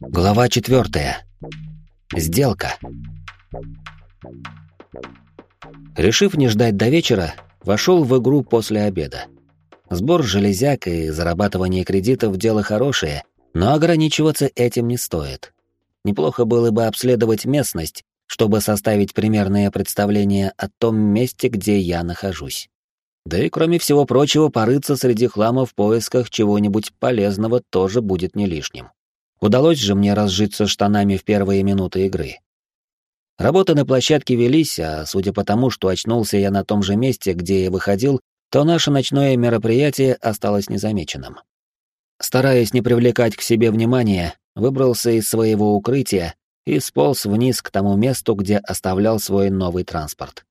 Глава четвертая. Сделка. Решив не ждать до вечера, вошел в игру после обеда. Сбор железяк и зарабатывание кредитов – дело хорошее, но ограничиваться этим не стоит. Неплохо было бы обследовать местность, чтобы составить примерное представление о том месте, где я нахожусь. Да и кроме всего прочего, порыться среди хлама в поисках чего-нибудь полезного тоже будет не лишним. Удалось же мне разжиться штанами в первые минуты игры. Работы на площадке велись, а судя по тому, что очнулся я на том же месте, где я выходил, то наше ночное мероприятие осталось незамеченным. Стараясь не привлекать к себе внимания, выбрался из своего укрытия и сполз вниз к тому месту, где оставлял свой новый транспорт.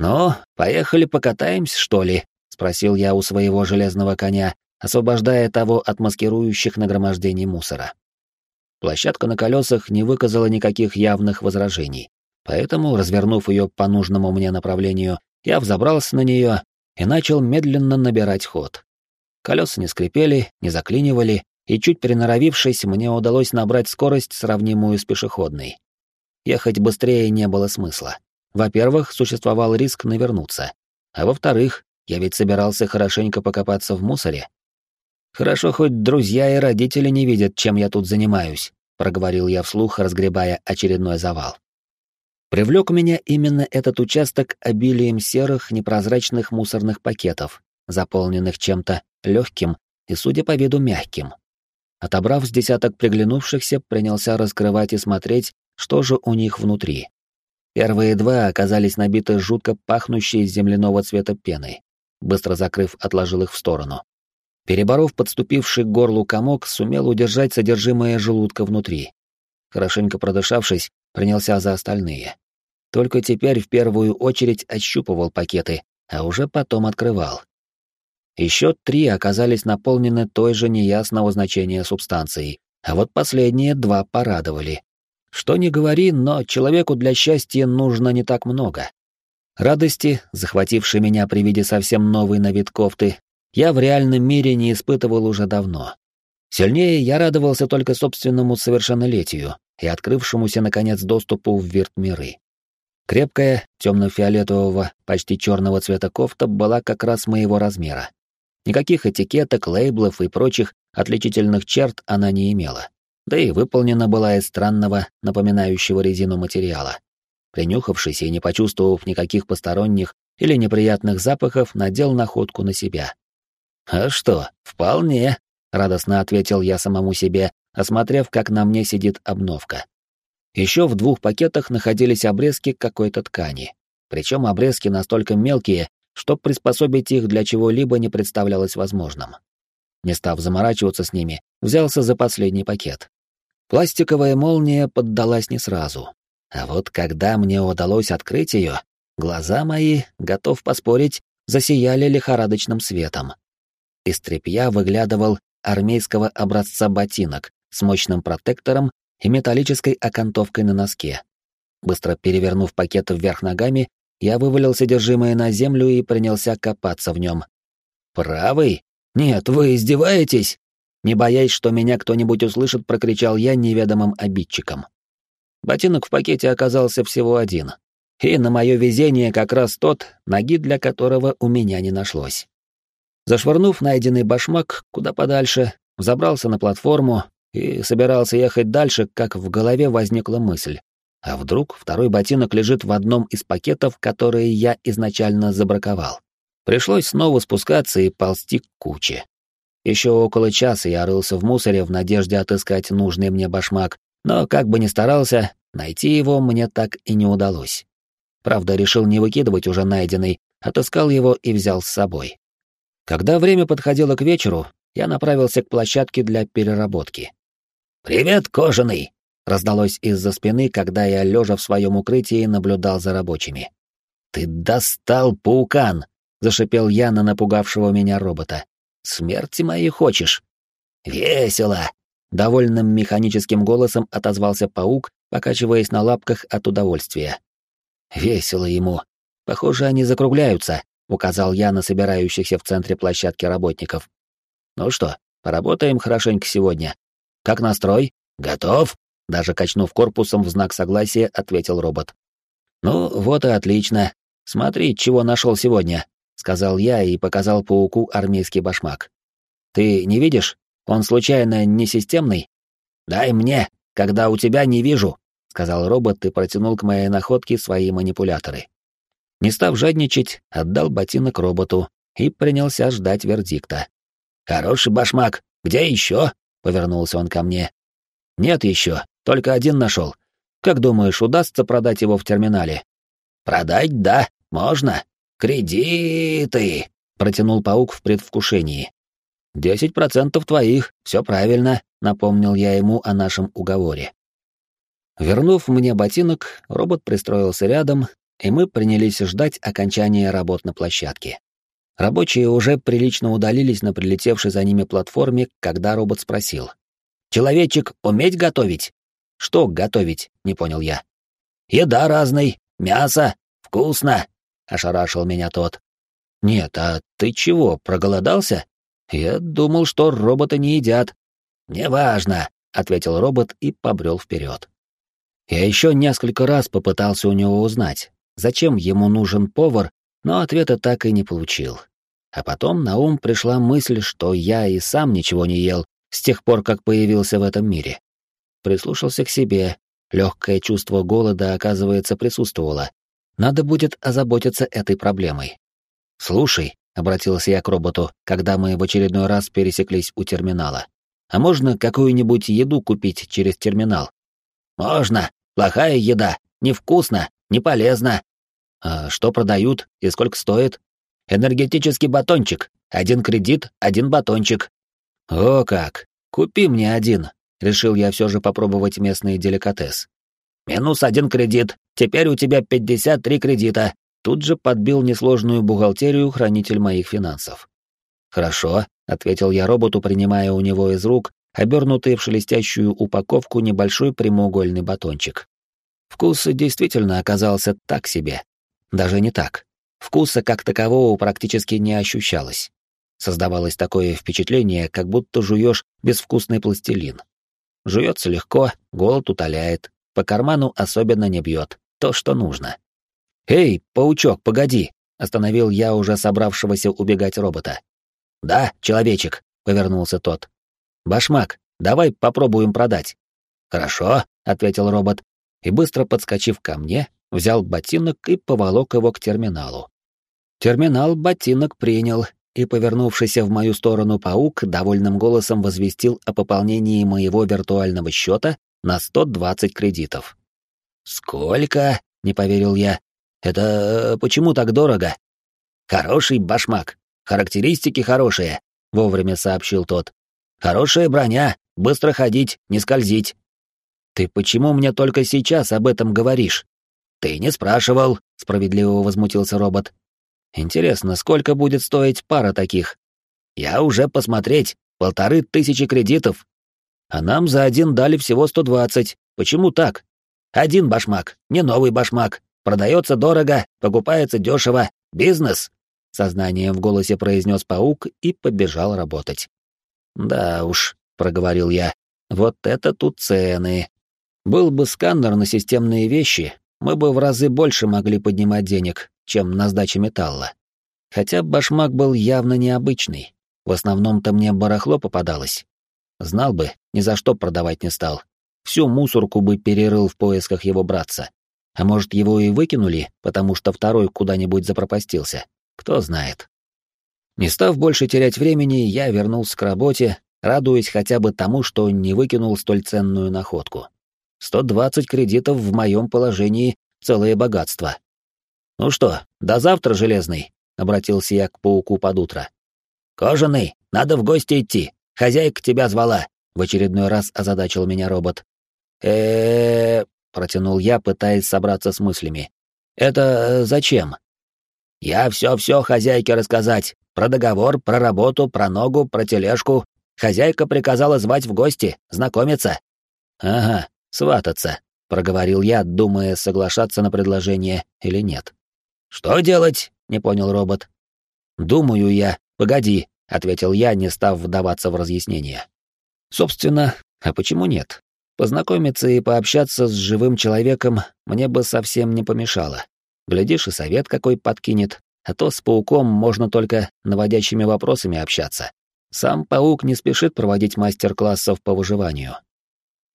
«Ну, поехали покатаемся, что ли?» — спросил я у своего железного коня, освобождая того от маскирующих нагромождений мусора. Площадка на колесах не выказала никаких явных возражений, поэтому, развернув ее по нужному мне направлению, я взобрался на нее и начал медленно набирать ход. Колеса не скрипели, не заклинивали, и чуть приноровившись, мне удалось набрать скорость, сравнимую с пешеходной. Ехать быстрее не было смысла. Во-первых, существовал риск навернуться, а во-вторых, я ведь собирался хорошенько покопаться в мусоре, Хорошо, хоть друзья и родители не видят, чем я тут занимаюсь, проговорил я вслух, разгребая очередной завал. Привлек меня именно этот участок обилием серых непрозрачных мусорных пакетов, заполненных чем-то легким и, судя по виду, мягким. Отобрав с десяток приглянувшихся, принялся раскрывать и смотреть, что же у них внутри. Первые два оказались набиты жутко пахнущей земляного цвета пеной. Быстро закрыв, отложил их в сторону. Переборов подступивший к горлу комок, сумел удержать содержимое желудка внутри. Хорошенько продышавшись, принялся за остальные. Только теперь в первую очередь ощупывал пакеты, а уже потом открывал. Еще три оказались наполнены той же неясного значения субстанцией, а вот последние два порадовали. Что ни говори, но человеку для счастья нужно не так много. Радости, захватившей меня при виде совсем новой на вид кофты, я в реальном мире не испытывал уже давно. Сильнее я радовался только собственному совершеннолетию и открывшемуся, наконец, доступу в вирт-миры. Крепкая, темно-фиолетового, почти черного цвета кофта была как раз моего размера. Никаких этикеток, лейблов и прочих отличительных черт она не имела. Да и выполнена была из странного, напоминающего резину материала. Принюхавшись и не почувствовав никаких посторонних или неприятных запахов, надел находку на себя. «А что, вполне», — радостно ответил я самому себе, осмотрев, как на мне сидит обновка. Еще в двух пакетах находились обрезки какой-то ткани. Причем обрезки настолько мелкие, что приспособить их для чего-либо не представлялось возможным. Не став заморачиваться с ними, взялся за последний пакет. Пластиковая молния поддалась не сразу. А вот когда мне удалось открыть ее, глаза мои, готов поспорить, засияли лихорадочным светом. Из тряпья выглядывал армейского образца ботинок с мощным протектором и металлической окантовкой на носке. Быстро перевернув пакет вверх ногами, я вывалил содержимое на землю и принялся копаться в нем. «Правый? Нет, вы издеваетесь?» Не боясь, что меня кто-нибудь услышит, прокричал я неведомым обидчиком. Ботинок в пакете оказался всего один. И на мое везение как раз тот, ноги для которого у меня не нашлось. Зашвырнув найденный башмак куда подальше, забрался на платформу и собирался ехать дальше, как в голове возникла мысль. А вдруг второй ботинок лежит в одном из пакетов, которые я изначально забраковал. Пришлось снова спускаться и ползти к куче. Еще около часа я рылся в мусоре в надежде отыскать нужный мне башмак, но как бы ни старался, найти его мне так и не удалось. Правда, решил не выкидывать уже найденный, отыскал его и взял с собой. Когда время подходило к вечеру, я направился к площадке для переработки. «Привет, кожаный!» — раздалось из-за спины, когда я, лежа в своем укрытии, наблюдал за рабочими. «Ты достал, паукан!» — зашипел я на напугавшего меня робота. «Смерти моей хочешь?» «Весело!» — довольным механическим голосом отозвался паук, покачиваясь на лапках от удовольствия. «Весело ему. Похоже, они закругляются указал я на собирающихся в центре площадки работников. Ну что, Поработаем хорошенько сегодня. Как настрой? Готов? Даже качнув корпусом в знак согласия, ответил робот. Ну, вот и отлично. Смотри, чего нашел сегодня, сказал я и показал пауку армейский башмак. Ты не видишь? Он случайно не системный? Дай мне, когда у тебя не вижу, сказал робот и протянул к моей находке свои манипуляторы. Не став жадничать, отдал ботинок роботу и принялся ждать вердикта. «Хороший башмак. Где еще?» — повернулся он ко мне. «Нет еще, только один нашел. Как думаешь, удастся продать его в терминале?» «Продать, да, можно. Кредиты!» — протянул паук в предвкушении. «Десять процентов твоих, все правильно», — напомнил я ему о нашем уговоре. Вернув мне ботинок, робот пристроился рядом, и мы принялись ждать окончания работ на площадке. Рабочие уже прилично удалились на прилетевшей за ними платформе, когда робот спросил. «Человечек уметь готовить?» «Что готовить?» — не понял я. «Еда разной, мясо, вкусно!» — ошарашил меня тот. «Нет, а ты чего, проголодался? Я думал, что роботы не едят». «Неважно», — ответил робот и побрел вперед. Я еще несколько раз попытался у него узнать, зачем ему нужен повар, но ответа так и не получил. А потом на ум пришла мысль, что я и сам ничего не ел с тех пор, как появился в этом мире. Прислушался к себе, легкое чувство голода, оказывается, присутствовало. Надо будет озаботиться этой проблемой. «Слушай», — обратился я к роботу, когда мы в очередной раз пересеклись у терминала, «а можно какую-нибудь еду купить через терминал?» «Можно. Плохая еда. Невкусно. Не полезно». «А что продают и сколько стоит?» Энергетический батончик. Один кредит, один батончик. О как! Купи мне один. Решил я все же попробовать местный деликатес. Минус один кредит. Теперь у тебя 53 кредита. Тут же подбил несложную бухгалтерию хранитель моих финансов. Хорошо, ответил я роботу, принимая у него из рук обернутый в шелестящую упаковку небольшой прямоугольный батончик. Вкус действительно оказался так себе. Даже не так. Вкуса как такового практически не ощущалось. Создавалось такое впечатление, как будто жуешь безвкусный пластилин. Жуется легко, голод утоляет, по карману особенно не бьет, то, что нужно. «Эй, паучок, погоди!» — остановил я уже собравшегося убегать робота. «Да, человечек», — повернулся тот. «Башмак, давай попробуем продать». «Хорошо», — ответил робот, и, быстро подскочив ко мне, взял ботинок и поволок его к терминалу. Терминал ботинок принял, и повернувшийся в мою сторону паук довольным голосом возвестил о пополнении моего виртуального счета на 120 кредитов. «Сколько?» — не поверил я. «Это э, почему так дорого?» «Хороший башмак. Характеристики хорошие», — вовремя сообщил тот. «Хорошая броня, быстро ходить, не скользить». «Ты почему мне только сейчас об этом говоришь?» «Ты не спрашивал», — справедливо возмутился робот. «Интересно, сколько будет стоить пара таких?» «Я уже посмотреть. Полторы тысячи кредитов. А нам за один дали всего сто двадцать. Почему так? Один башмак, не новый башмак. Продается дорого, покупается дешево. Бизнес!» Сознанием в голосе произнес паук и побежал работать. «Да уж», — проговорил я, — «вот это тут цены. Был бы сканер на системные вещи, мы бы в разы больше могли поднимать денег, чем на сдаче металла. Хотя башмак был явно необычный. В основном-то мне барахло попадалось. Знал бы, ни за что продавать не стал. Всю мусорку бы перерыл в поисках его братца. А может, его и выкинули, потому что второй куда-нибудь запропастился. Кто знает. Не став больше терять времени, я вернулся к работе, радуясь хотя бы тому, что не выкинул столь ценную находку. 120 кредитов в моем положении — целое богатство. «Ну что, до завтра, Железный?» — обратился я к пауку под утро. «Кожаный, надо в гости идти. Хозяйка тебя звала», — в очередной раз озадачил меня робот. Э протянул я, пытаясь собраться с мыслями. «Это э, зачем?» «Я все-все хозяйке рассказать. Про договор, про работу, про ногу, про тележку. Хозяйка приказала звать в гости, знакомиться». «Ага, «Свататься», — проговорил я, думая, соглашаться на предложение или нет. «Что делать?» — не понял робот. «Думаю я. Погоди, ответил я, не став вдаваться в разъяснение. Собственно, а почему нет? Познакомиться и пообщаться с живым человеком мне бы совсем не помешало. Глядишь, и совет какой подкинет, а то с пауком можно только наводящими вопросами общаться. Сам паук не спешит проводить мастер-классов по выживанию.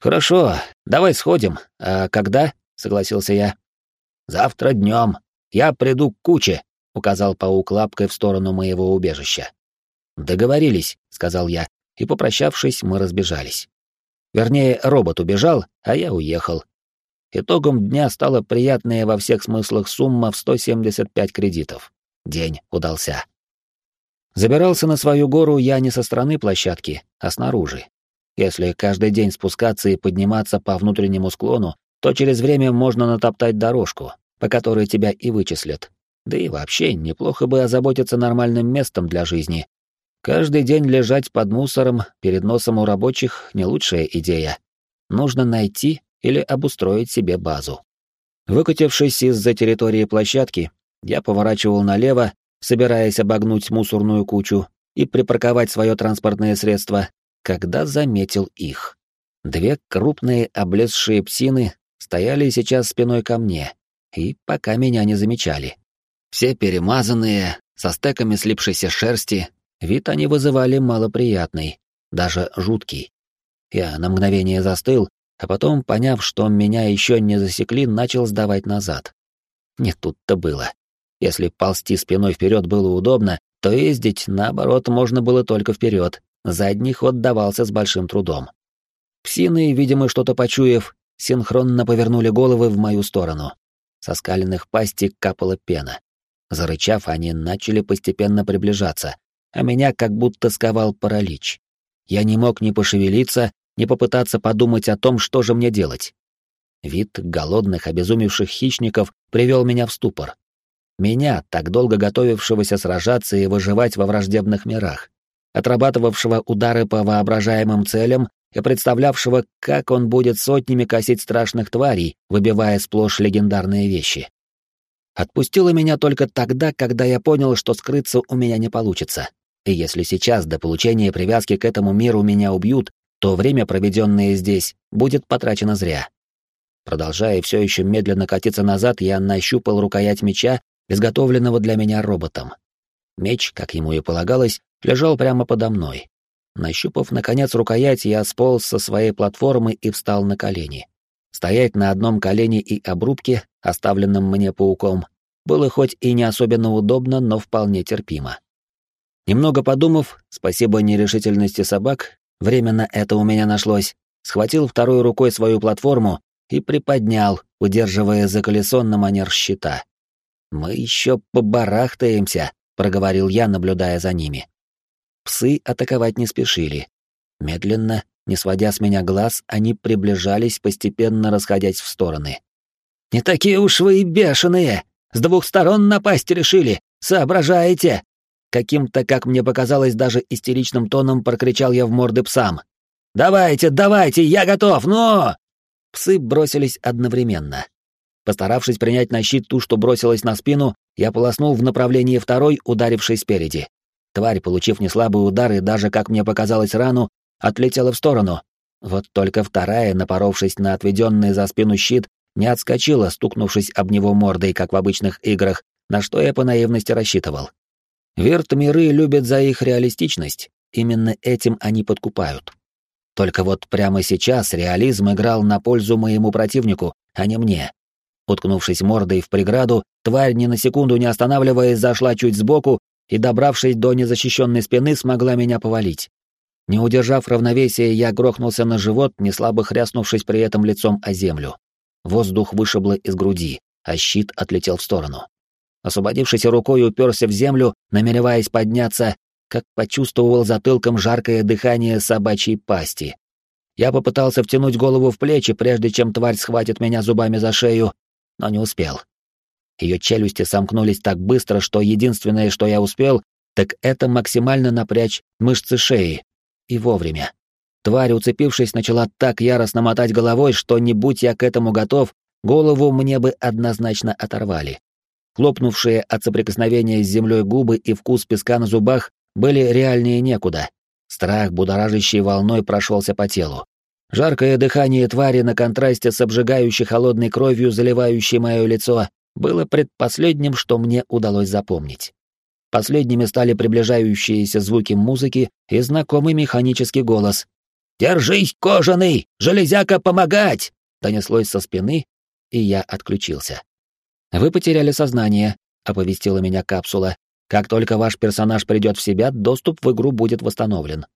«Хорошо, давай сходим. А когда?» — согласился я. «Завтра днем. Я приду к куче», — указал паук лапкой в сторону моего убежища. «Договорились», — сказал я, и, попрощавшись, мы разбежались. Вернее, робот убежал, а я уехал. Итогом дня стала приятная во всех смыслах сумма в 175 кредитов. День удался. Забирался на свою гору я не со стороны площадки, а снаружи. Если каждый день спускаться и подниматься по внутреннему склону, то через время можно натоптать дорожку, по которой тебя и вычислят. Да и вообще, неплохо бы озаботиться нормальным местом для жизни. Каждый день лежать под мусором перед носом у рабочих — не лучшая идея. Нужно найти или обустроить себе базу. Выкатившись из-за территории площадки, я поворачивал налево, собираясь обогнуть мусорную кучу и припарковать свое транспортное средство, когда заметил их. Две крупные облезшие псины стояли сейчас спиной ко мне и пока меня не замечали. Все перемазанные, со стеками слипшейся шерсти, вид они вызывали малоприятный, даже жуткий. Я на мгновение застыл, а потом, поняв, что меня еще не засекли, начал сдавать назад. Не тут-то было. Если ползти спиной вперед было удобно, то ездить, наоборот, можно было только вперед. Задний ход давался с большим трудом. Псины, видимо, что-то почуяв, синхронно повернули головы в мою сторону. Со скаленных пастей капала пена. Зарычав, они начали постепенно приближаться, а меня как будто сковал паралич. Я не мог ни пошевелиться, ни попытаться подумать о том, что же мне делать. Вид голодных, обезумевших хищников привел меня в ступор. Меня, так долго готовившегося сражаться и выживать во враждебных мирах, отрабатывавшего удары по воображаемым целям и представлявшего, как он будет сотнями косить страшных тварей, выбивая сплошь легендарные вещи. Отпустило меня только тогда, когда я понял, что скрыться у меня не получится. И если сейчас до получения привязки к этому миру меня убьют, то время, проведенное здесь, будет потрачено зря. Продолжая все еще медленно катиться назад, я нащупал рукоять меча, изготовленного для меня роботом. Меч, как ему и полагалось, лежал прямо подо мной. Нащупав, наконец, рукоять, я сполз со своей платформы и встал на колени. Стоять на одном колене и обрубке, оставленном мне пауком, было хоть и не особенно удобно, но вполне терпимо. Немного подумав, спасибо нерешительности собак, Временно это у меня нашлось. Схватил второй рукой свою платформу и приподнял, удерживая за колесо на манер щита. «Мы еще побарахтаемся», — проговорил я, наблюдая за ними. Псы атаковать не спешили. Медленно, не сводя с меня глаз, они приближались, постепенно расходясь в стороны. «Не такие уж вы и бешеные! С двух сторон напасть решили! Соображаете!» Каким-то, как мне показалось, даже истеричным тоном прокричал я в морды псам. «Давайте, давайте, я готов, но...» Псы бросились одновременно. Постаравшись принять на щит ту, что бросилась на спину, я полоснул в направлении второй, ударившей спереди. Тварь, получив неслабый удар и даже, как мне показалось, рану, отлетела в сторону. Вот только вторая, напоровшись на отведенный за спину щит, не отскочила, стукнувшись об него мордой, как в обычных играх, на что я по наивности рассчитывал. Вирт-миры любят за их реалистичность, именно этим они подкупают. Только вот прямо сейчас реализм играл на пользу моему противнику, а не мне. Уткнувшись мордой в преграду, тварь ни на секунду не останавливаясь зашла чуть сбоку и, добравшись до незащищенной спины, смогла меня повалить. Не удержав равновесия, я грохнулся на живот, неслабо хряснувшись при этом лицом о землю. Воздух вышибло из груди, а щит отлетел в сторону освободившись рукой, уперся в землю, намереваясь подняться, как почувствовал затылком жаркое дыхание собачьей пасти. Я попытался втянуть голову в плечи, прежде чем тварь схватит меня зубами за шею, но не успел. Ее челюсти сомкнулись так быстро, что единственное, что я успел, так это максимально напрячь мышцы шеи. И вовремя. Тварь, уцепившись, начала так яростно мотать головой, что не будь я к этому готов, голову мне бы однозначно оторвали. Хлопнувшие от соприкосновения с землей губы и вкус песка на зубах были реальнее некуда. Страх будоражащей волной прошелся по телу. Жаркое дыхание твари на контрасте с обжигающей холодной кровью, заливающей мое лицо, было предпоследним, что мне удалось запомнить. Последними стали приближающиеся звуки музыки и знакомый механический голос. «Держись, кожаный! Железяка помогать!» донеслось со спины, и я отключился. «Вы потеряли сознание», — оповестила меня капсула. «Как только ваш персонаж придет в себя, доступ в игру будет восстановлен».